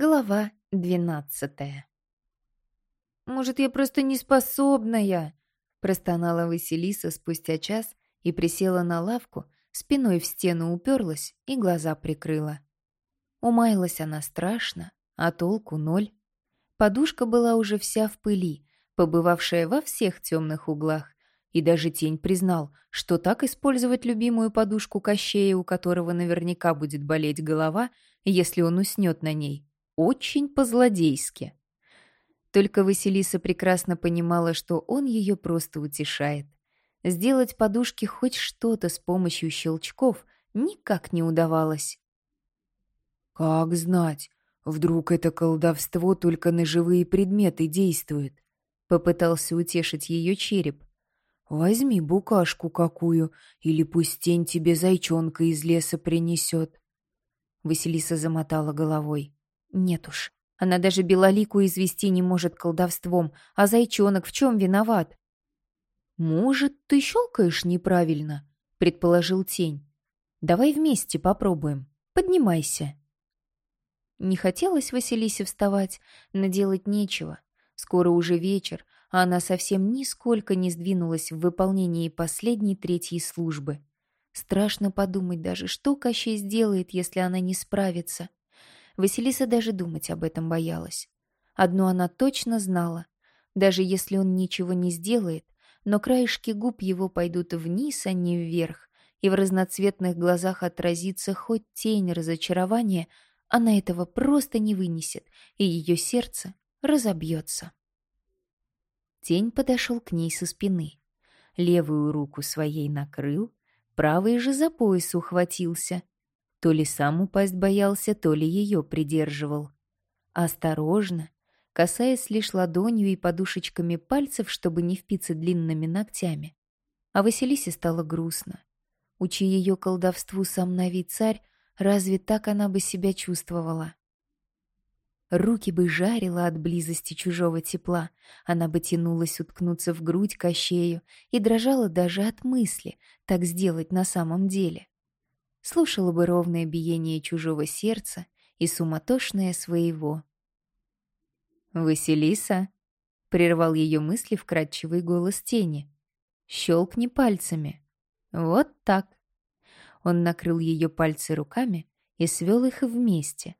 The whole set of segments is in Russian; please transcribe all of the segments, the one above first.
Глава двенадцатая. «Может, я просто неспособная?» Простонала Василиса спустя час и присела на лавку, спиной в стену уперлась и глаза прикрыла. Умаялась она страшно, а толку ноль. Подушка была уже вся в пыли, побывавшая во всех темных углах, и даже тень признал, что так использовать любимую подушку Кощея, у которого наверняка будет болеть голова, если он уснет на ней, очень по-злодейски. Только Василиса прекрасно понимала, что он ее просто утешает. Сделать подушке хоть что-то с помощью щелчков никак не удавалось. «Как знать, вдруг это колдовство только на живые предметы действует?» Попытался утешить ее череп. «Возьми букашку какую, или пусть тень тебе зайчонка из леса принесет». Василиса замотала головой. Нет уж, она даже Белолику извести не может колдовством, а зайчонок в чем виноват? «Может, ты щелкаешь неправильно?» — предположил тень. «Давай вместе попробуем. Поднимайся». Не хотелось Василисе вставать, но делать нечего. Скоро уже вечер, а она совсем нисколько не сдвинулась в выполнении последней третьей службы. Страшно подумать даже, что Кощей сделает, если она не справится. Василиса даже думать об этом боялась. Одно она точно знала. Даже если он ничего не сделает, но краешки губ его пойдут вниз, а не вверх, и в разноцветных глазах отразится хоть тень разочарования, она этого просто не вынесет, и ее сердце разобьется. Тень подошел к ней со спины. Левую руку своей накрыл, правый же за пояс ухватился, то ли сам упасть боялся, то ли ее придерживал. Осторожно, касаясь лишь ладонью и подушечками пальцев, чтобы не впиться длинными ногтями. А Василисе стало грустно. Учи ее колдовству сам Нави царь, разве так она бы себя чувствовала? Руки бы жарила от близости чужого тепла, она бы тянулась уткнуться в грудь кощею и дрожала даже от мысли так сделать на самом деле слушала бы ровное биение чужого сердца и суматошное своего. «Василиса!» — прервал ее мысли вкрадчивый голос тени. «Щелкни пальцами. Вот так». Он накрыл ее пальцы руками и свел их вместе.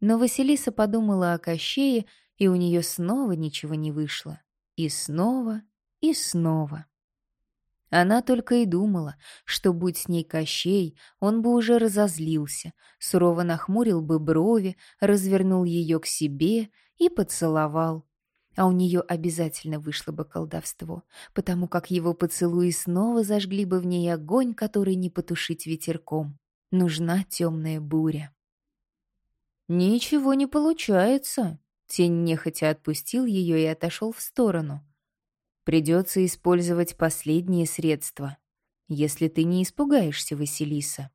Но Василиса подумала о Кощее, и у нее снова ничего не вышло. И снова, и снова. Она только и думала, что, будь с ней Кощей, он бы уже разозлился, сурово нахмурил бы брови, развернул ее к себе и поцеловал. А у нее обязательно вышло бы колдовство, потому как его поцелуи снова зажгли бы в ней огонь, который не потушить ветерком. Нужна темная буря. «Ничего не получается», — тень нехотя отпустил ее и отошел в сторону. Придется использовать последние средства, если ты не испугаешься, Василиса.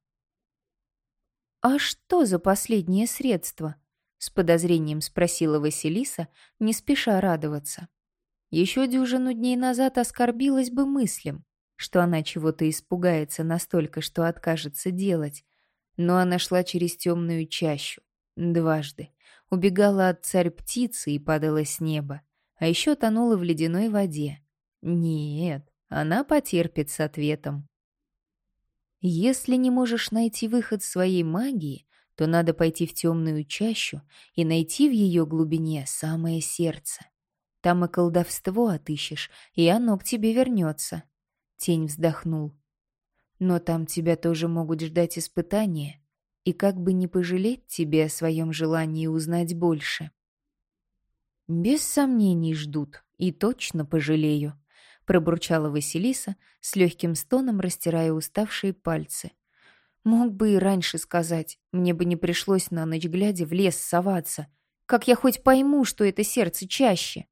«А что за последнее средство?» — с подозрением спросила Василиса, не спеша радоваться. Еще дюжину дней назад оскорбилась бы мыслям, что она чего-то испугается настолько, что откажется делать, но она шла через темную чащу, дважды, убегала от царь-птицы и падала с неба, а еще тонула в ледяной воде. Нет, она потерпит с ответом. Если не можешь найти выход своей магии, то надо пойти в темную чащу и найти в ее глубине самое сердце. Там и колдовство отыщешь, и оно к тебе вернется. Тень вздохнул. Но там тебя тоже могут ждать испытания, и как бы не пожалеть тебе о своем желании узнать больше. Без сомнений ждут, и точно пожалею, пробурчала Василиса, с легким стоном растирая уставшие пальцы. Мог бы и раньше сказать, мне бы не пришлось на ночь глядя в лес соваться. Как я хоть пойму, что это сердце чаще?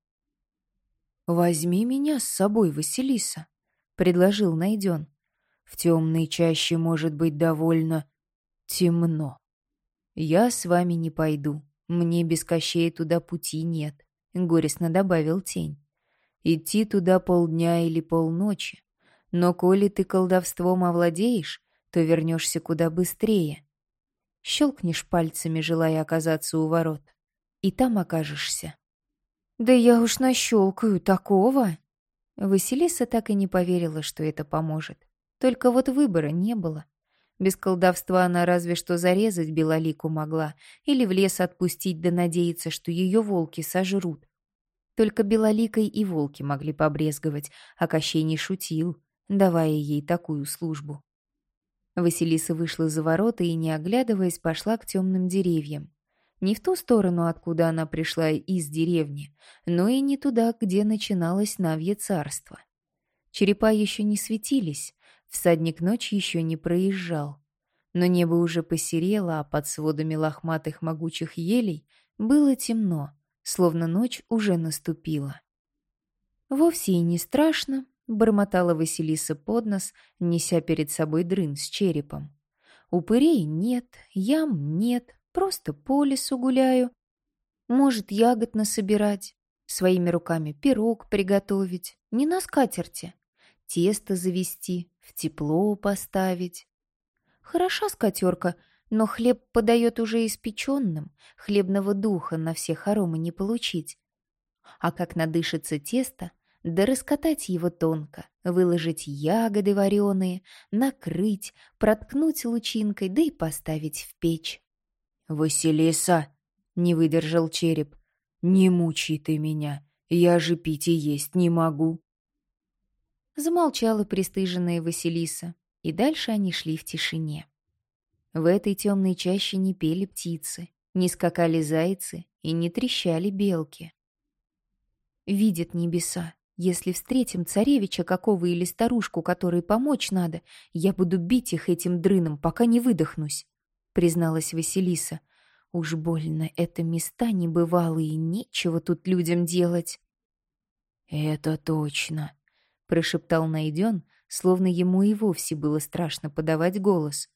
«Возьми меня с собой, Василиса», — предложил Найден. «В темной чаще может быть довольно темно. Я с вами не пойду, мне без Кощея туда пути нет», — горестно добавил тень. Идти туда полдня или полночи. Но коли ты колдовством овладеешь, то вернешься куда быстрее. Щелкнешь пальцами, желая оказаться у ворот. И там окажешься. «Да я уж нащелкаю такого!» Василиса так и не поверила, что это поможет. Только вот выбора не было. Без колдовства она разве что зарезать Белолику могла или в лес отпустить да надеяться, что ее волки сожрут. Только Белоликой и волки могли побрезговать, а Кощей не шутил, давая ей такую службу. Василиса вышла за ворота и, не оглядываясь, пошла к темным деревьям. Не в ту сторону, откуда она пришла из деревни, но и не туда, где начиналось Навье царство. Черепа еще не светились, всадник ночь еще не проезжал. Но небо уже посерело, а под сводами лохматых могучих елей было темно, словно ночь уже наступила. Вовсе и не страшно, бормотала Василиса под нос, неся перед собой дрын с черепом. Упырей нет, ям нет, просто по лесу гуляю. Может, ягод насобирать, своими руками пирог приготовить, не на скатерти, тесто завести, в тепло поставить. Хороша скатерка, но хлеб подает уже испеченным, хлебного духа на все хоромы не получить. А как надышится тесто, да раскатать его тонко, выложить ягоды вареные, накрыть, проткнуть лучинкой, да и поставить в печь. «Василиса!» — не выдержал череп. «Не мучай ты меня, я же пить и есть не могу». Замолчала пристыженная Василиса, и дальше они шли в тишине. В этой темной чаще не пели птицы, не скакали зайцы и не трещали белки. Видят небеса, если встретим царевича какого или старушку, которой помочь надо, я буду бить их этим дрыном, пока не выдохнусь», — призналась Василиса. «Уж больно это места небывалые, нечего тут людям делать». «Это точно», — прошептал Найден, словно ему и вовсе было страшно подавать голос.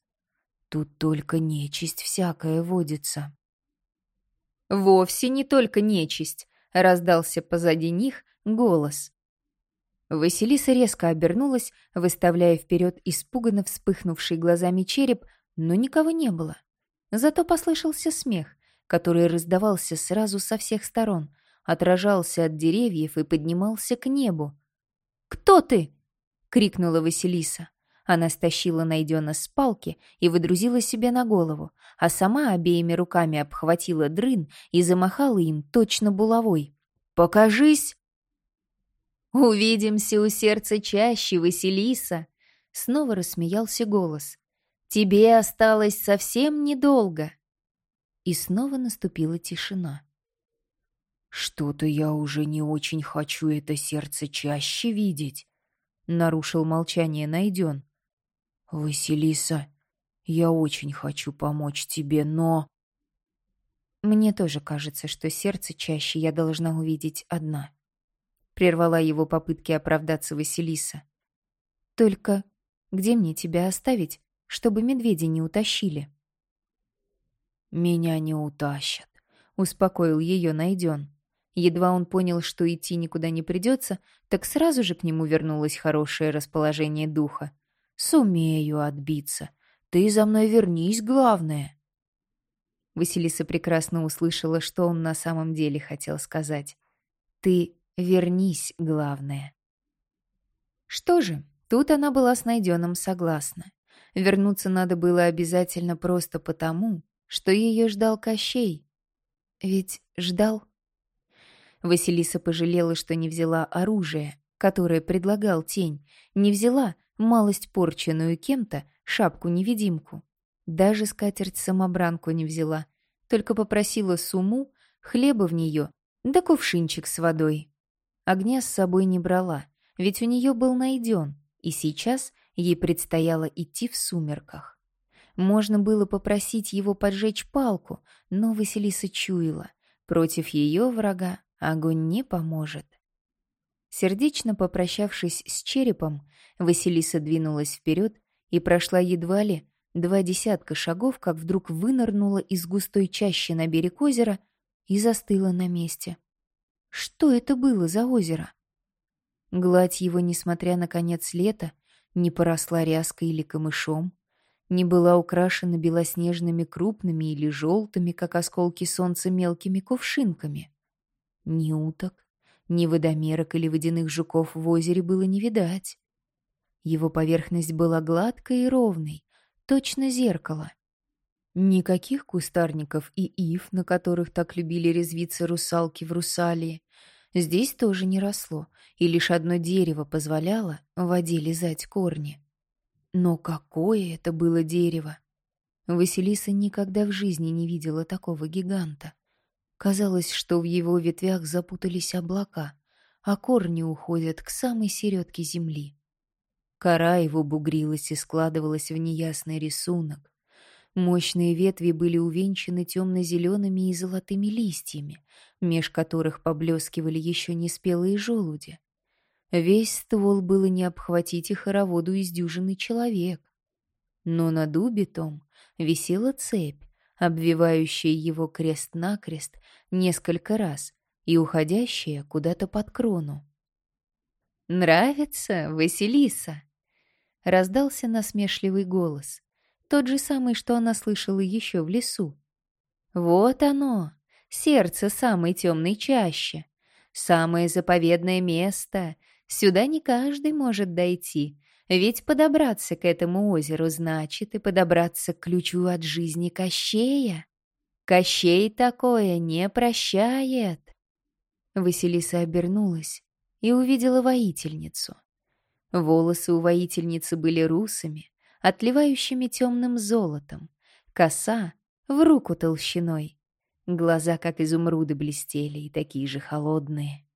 «Тут только нечисть всякая водится». «Вовсе не только нечисть», — раздался позади них голос. Василиса резко обернулась, выставляя вперед испуганно вспыхнувший глазами череп, но никого не было. Зато послышался смех, который раздавался сразу со всех сторон, отражался от деревьев и поднимался к небу. «Кто ты?» — крикнула Василиса. Она стащила найдена с палки и выдрузила себе на голову, а сама обеими руками обхватила дрын и замахала им точно булавой. «Покажись!» «Увидимся у сердца чаще, Василиса!» Снова рассмеялся голос. «Тебе осталось совсем недолго!» И снова наступила тишина. «Что-то я уже не очень хочу это сердце чаще видеть», — нарушил молчание Найден. «Василиса, я очень хочу помочь тебе, но...» «Мне тоже кажется, что сердце чаще я должна увидеть одна», Прервала его попытки оправдаться Василиса. «Только где мне тебя оставить, чтобы медведи не утащили?» «Меня не утащат», — успокоил ее Найден. Едва он понял, что идти никуда не придется, так сразу же к нему вернулось хорошее расположение духа. «Сумею отбиться. Ты за мной вернись, главное». Василиса прекрасно услышала, что он на самом деле хотел сказать. «Ты Вернись, главное. Что же, тут она была с найденным согласна. Вернуться надо было обязательно просто потому, что ее ждал Кощей. Ведь ждал. Василиса пожалела, что не взяла оружие, которое предлагал тень, не взяла малость порченную кем-то шапку-невидимку. Даже скатерть-самобранку не взяла, только попросила суму, хлеба в нее, да кувшинчик с водой. Огня с собой не брала, ведь у нее был найден, и сейчас ей предстояло идти в сумерках. Можно было попросить его поджечь палку, но Василиса чуяла, против ее врага огонь не поможет. Сердечно попрощавшись с черепом, Василиса двинулась вперед и прошла едва ли два десятка шагов, как вдруг вынырнула из густой чащи на берег озера и застыла на месте. Что это было за озеро? Гладь его, несмотря на конец лета, не поросла ряской или камышом. не была украшена белоснежными крупными или желтыми, как осколки солнца, мелкими кувшинками. Ни уток, ни водомерок или водяных жуков в озере было не видать. Его поверхность была гладкой и ровной, точно зеркало. Никаких кустарников и ив, на которых так любили резвиться русалки в Русалии, здесь тоже не росло, и лишь одно дерево позволяло в воде лизать корни. Но какое это было дерево! Василиса никогда в жизни не видела такого гиганта. Казалось, что в его ветвях запутались облака, а корни уходят к самой середке земли. Кора его бугрилась и складывалась в неясный рисунок. Мощные ветви были увенчаны темно-зелеными и золотыми листьями, меж которых поблескивали еще неспелые желуди. Весь ствол было не обхватить и хороводу из дюжины человек. Но на дубе том висела цепь, обвивающая его крест-накрест несколько раз и уходящая куда-то под крону. «Нравится, Василиса?» — раздался насмешливый голос, тот же самый, что она слышала еще в лесу. «Вот оно, сердце самой темной чаще, самое заповедное место, Сюда не каждый может дойти, ведь подобраться к этому озеру значит и подобраться к ключу от жизни Кощея. Кощей такое не прощает. Василиса обернулась и увидела воительницу. Волосы у воительницы были русыми, отливающими темным золотом, коса в руку толщиной. Глаза, как изумруды, блестели и такие же холодные.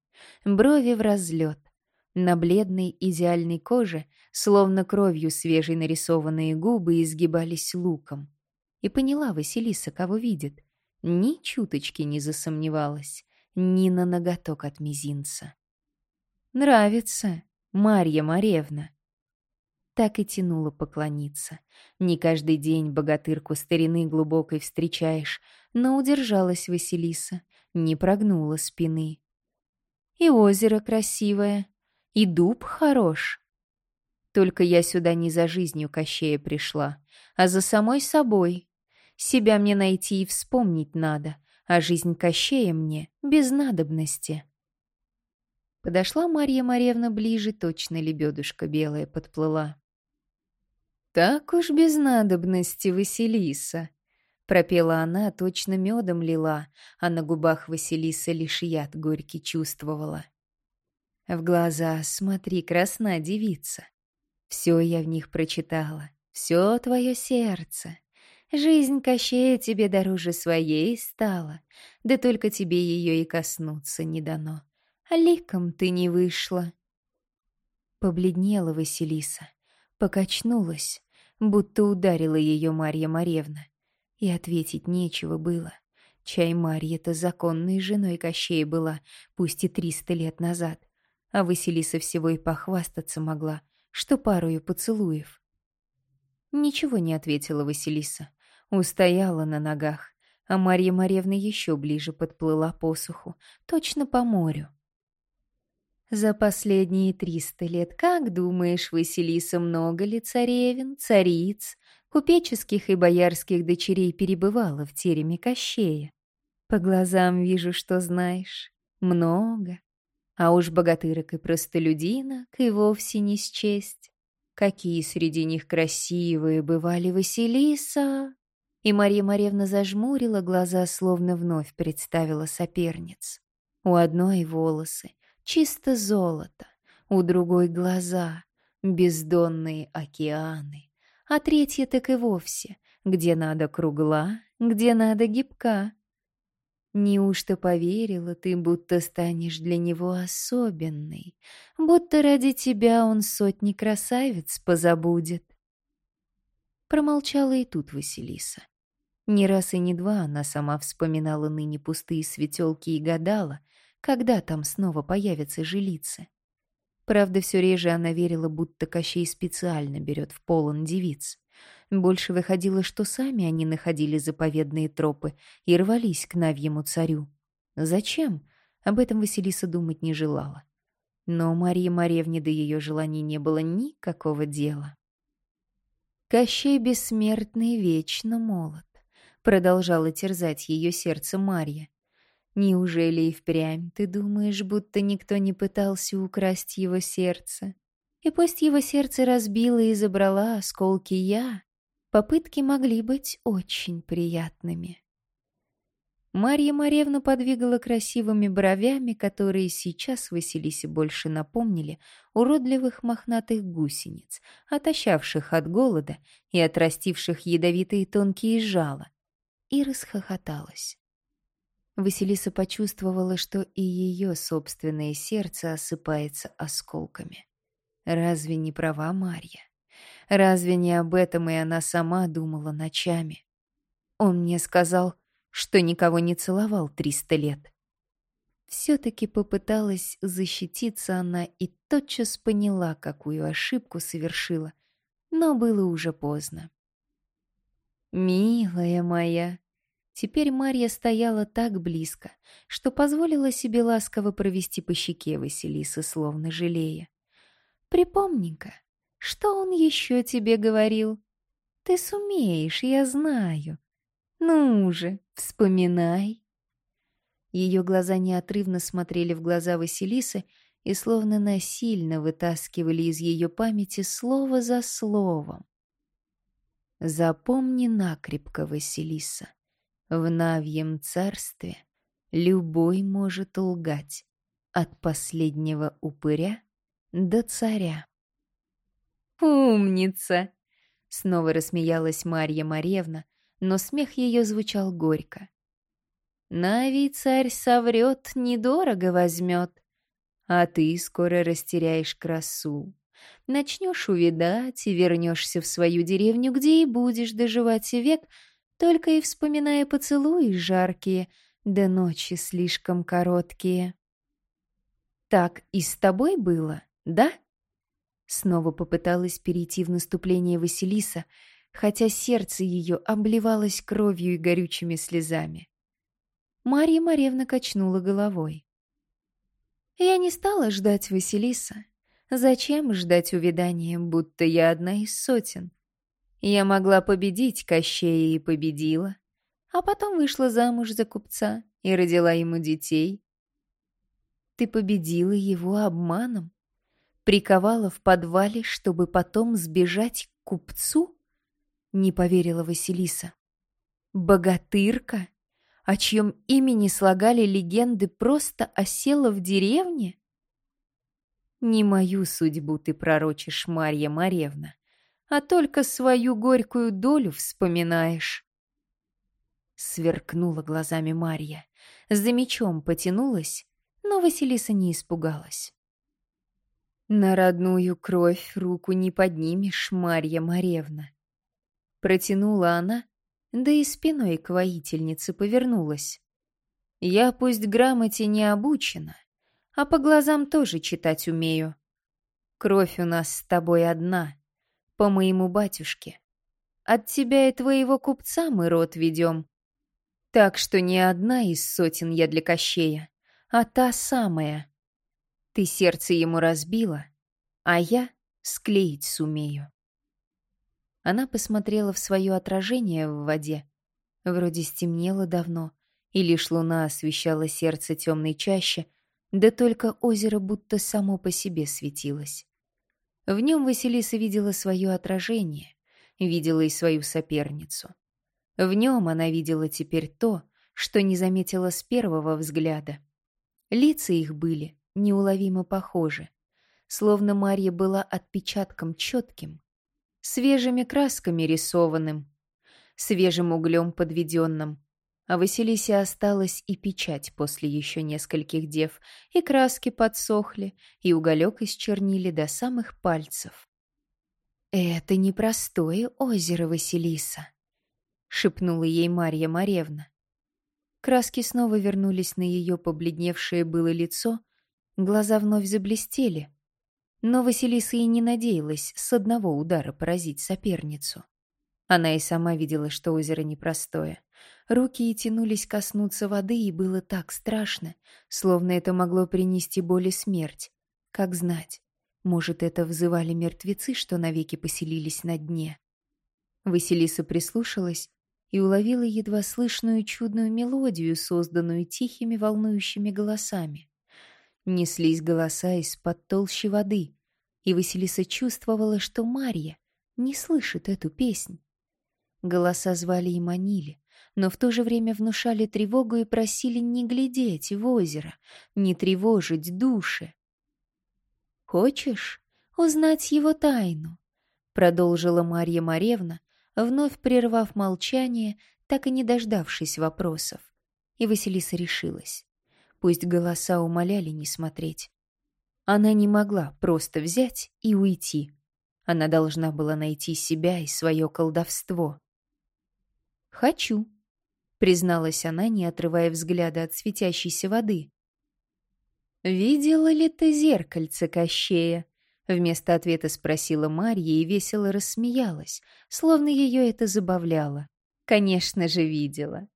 Брови в разлет, на бледной идеальной коже, словно кровью свежей нарисованные губы, изгибались луком. И поняла Василиса, кого видит. Ни чуточки не засомневалась, ни на ноготок от мизинца. «Нравится, Марья Маревна!» Так и тянула поклониться. Не каждый день богатырку старины глубокой встречаешь, но удержалась Василиса, не прогнула спины. «И озеро красивое», и дуб хорош. Только я сюда не за жизнью Кощея пришла, а за самой собой. Себя мне найти и вспомнить надо, а жизнь Кощея мне без надобности. Подошла Марья Марьевна ближе, точно лебедушка белая подплыла. «Так уж без надобности, Василиса!» Пропела она, точно медом лила, а на губах Василиса лишь яд горький чувствовала. В глаза смотри, красна девица. Все я в них прочитала, все твое сердце. Жизнь Кощея тебе дороже своей стала, да только тебе ее и коснуться не дано. А ликом ты не вышла. Побледнела Василиса, покачнулась, будто ударила ее Марья Маревна. И ответить нечего было. Чай Марья-то законной женой Кощея была, пусть и триста лет назад а Василиса всего и похвастаться могла, что парою поцелуев. Ничего не ответила Василиса, устояла на ногах, а Марья Марьевна еще ближе подплыла посуху, точно по морю. За последние триста лет, как думаешь, Василиса, много ли царевин, цариц, купеческих и боярских дочерей перебывала в тереме Кощея? По глазам вижу, что знаешь. Много. А уж богатырок и простолюдинок и вовсе не счесть. Какие среди них красивые бывали Василиса! И Марья Марьевна зажмурила глаза, словно вновь представила соперниц. У одной волосы чисто золото, у другой глаза, бездонные океаны, а третья так и вовсе, где надо кругла, где надо гибка, Неужто поверила ты, будто станешь для него особенной, будто ради тебя он сотни красавиц позабудет? Промолчала и тут Василиса. Не раз и не два она сама вспоминала ныне пустые светелки и гадала, когда там снова появятся жилицы. Правда, все реже она верила, будто Кощей специально берет в полон девиц. Больше выходило, что сами они находили заповедные тропы и рвались к Навьему царю. Зачем? Об этом Василиса думать не желала. Но Марии Маревне до ее желаний не было никакого дела. Кощей бессмертный вечно молод, продолжала терзать ее сердце Марья. Неужели и впрямь ты думаешь, будто никто не пытался украсть его сердце? И пусть его сердце разбило и забрала осколки я, попытки могли быть очень приятными. Марья Маревна подвигала красивыми бровями, которые сейчас Василисе больше напомнили уродливых мохнатых гусениц, отощавших от голода и отрастивших ядовитые тонкие жала, и расхохоталась. Василиса почувствовала, что и ее собственное сердце осыпается осколками. Разве не права Марья? Разве не об этом и она сама думала ночами? Он мне сказал, что никого не целовал триста лет. Все-таки попыталась защититься она и тотчас поняла, какую ошибку совершила, но было уже поздно. «Милая моя!» Теперь Марья стояла так близко, что позволила себе ласково провести по щеке Василисы, словно жалея. «Припомни-ка, что он еще тебе говорил? Ты сумеешь, я знаю. Ну же, вспоминай. Ее глаза неотрывно смотрели в глаза Василисы и словно насильно вытаскивали из ее памяти слово за словом. Запомни накрепко, Василиса, в Навьем царстве любой может лгать, от последнего упыря до царя. «Умница!» — снова рассмеялась Марья Маревна, но смех ее звучал горько. «Навий царь соврет, недорого возьмет, а ты скоро растеряешь красу. Начнешь увидать и вернешься в свою деревню, где и будешь доживать век, только и вспоминая поцелуи жаркие, да ночи слишком короткие. Так и с тобой было, да? Снова попыталась перейти в наступление Василиса, хотя сердце ее обливалось кровью и горючими слезами. Марья Маревна качнула головой. «Я не стала ждать Василиса. Зачем ждать увядания, будто я одна из сотен? Я могла победить Кощея и победила, а потом вышла замуж за купца и родила ему детей. Ты победила его обманом? Приковала в подвале, чтобы потом сбежать к купцу?» не поверила Василиса. Богатырка, о чьем имени слагали легенды, просто осела в деревне? Не мою судьбу ты пророчишь, Марья Маревна, а только свою горькую долю вспоминаешь. Сверкнула глазами Марья, за мечом потянулась, но Василиса не испугалась. На родную кровь руку не поднимешь, Марья Маревна. Протянула она, да и спиной к воительнице повернулась. Я пусть грамоте не обучена, а по глазам тоже читать умею. Кровь у нас с тобой одна, по моему батюшке. От тебя и твоего купца мы род ведем. Так что не одна из сотен я для Кощея, а та самая. Ты сердце ему разбила, а я склеить сумею. Она посмотрела в свое отражение в воде. Вроде стемнело давно, и лишь луна освещала сердце темной чаще, да только озеро будто само по себе светилось. В нем Василиса видела свое отражение, видела и свою соперницу. В нем она видела теперь то, что не заметила с первого взгляда. Лица их были неуловимо похожи, словно Марья была отпечатком четким, свежими красками рисованным, свежим углем подведенным. А Василисе осталась и печать после еще нескольких дев, и краски подсохли, и уголек исчернили до самых пальцев. «Это непростое озеро, Василиса», — шепнула ей Марья Маревна. Краски снова вернулись на ее побледневшее было лицо, глаза вновь заблестели — но Василиса и не надеялась с одного удара поразить соперницу. Она и сама видела, что озеро непростое. Руки и тянулись коснуться воды, и было так страшно, словно это могло принести боль и смерть. Как знать, может, это взывали мертвецы, что навеки поселились на дне. Василиса прислушалась и уловила едва слышную чудную мелодию, созданную тихими волнующими голосами. Неслись голоса из-под толщи воды, и Василиса чувствовала, что Марья не слышит эту песнь. Голоса звали и манили, но в то же время внушали тревогу и просили не глядеть в озеро, не тревожить души. «Хочешь узнать его тайну?» — продолжила Марья Маревна, вновь прервав молчание, так и не дождавшись вопросов. И Василиса решилась. Пусть голоса умоляли не смотреть. Она не могла просто взять и уйти. Она должна была найти себя и свое колдовство. «Хочу», — призналась она, не отрывая взгляда от светящейся воды. «Видела ли ты зеркальце Кощея?» Вместо ответа спросила Марья и весело рассмеялась, словно ее это забавляло. Конечно же, видела.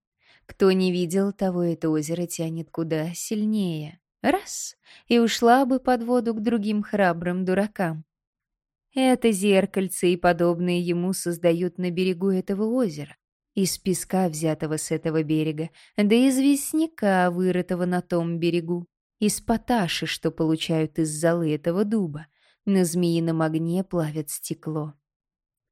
Кто не видел, того это озеро тянет куда сильнее. Раз — и ушла бы под воду к другим храбрым дуракам. Это зеркальце и подобные ему создают на берегу этого озера. Из песка, взятого с этого берега, да из вестняка, вырытого на том берегу, из поташи, что получают из золы этого дуба, на змеином огне плавят стекло.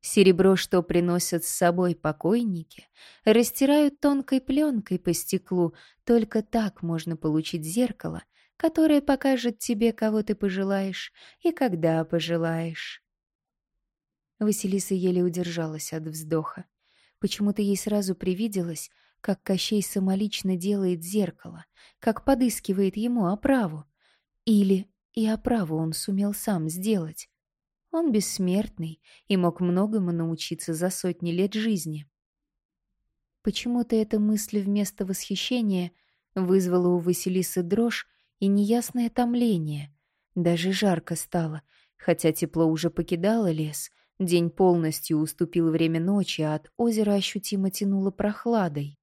Серебро, что приносят с собой покойники, растирают тонкой пленкой по стеклу. Только так можно получить зеркало, которое покажет тебе, кого ты пожелаешь и когда пожелаешь. Василиса еле удержалась от вздоха. Почему-то ей сразу привиделось, как Кощей самолично делает зеркало, как подыскивает ему оправу. Или и оправу он сумел сам сделать. Он бессмертный и мог многому научиться за сотни лет жизни. Почему-то эта мысль вместо восхищения вызвала у Василисы дрожь и неясное томление. Даже жарко стало, хотя тепло уже покидало лес. День полностью уступил время ночи, а от озера ощутимо тянуло прохладой.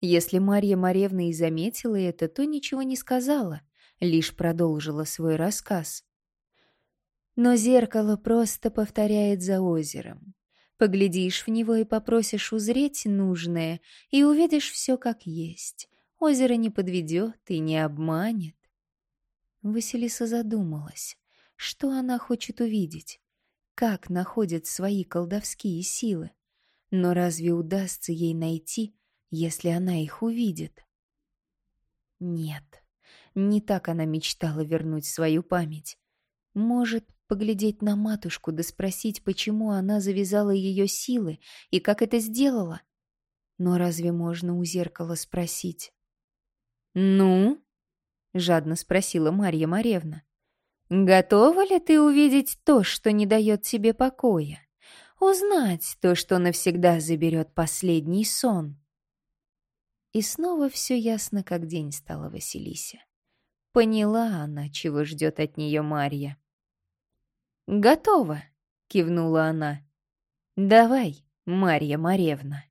Если Марья Маревна и заметила это, то ничего не сказала — лишь продолжила свой рассказ. Но зеркало просто повторяет за озером. Поглядишь в него и попросишь узреть нужное, и увидишь все как есть. Озеро не подведет и не обманет. Василиса задумалась, что она хочет увидеть, как находит свои колдовские силы. Но разве удастся ей найти, если она их увидит? Нет. Не так она мечтала вернуть свою память. Может, поглядеть на матушку да спросить, почему она завязала ее силы и как это сделала? Но разве можно у зеркала спросить? «Ну?» — жадно спросила Марья Маревна. «Готова ли ты увидеть то, что не дает тебе покоя? Узнать то, что навсегда заберет последний сон?» И снова все ясно, как день стало Василисе. Поняла она, чего ждет от нее Марья. «Готово!» — кивнула она. «Давай, Марья Маревна».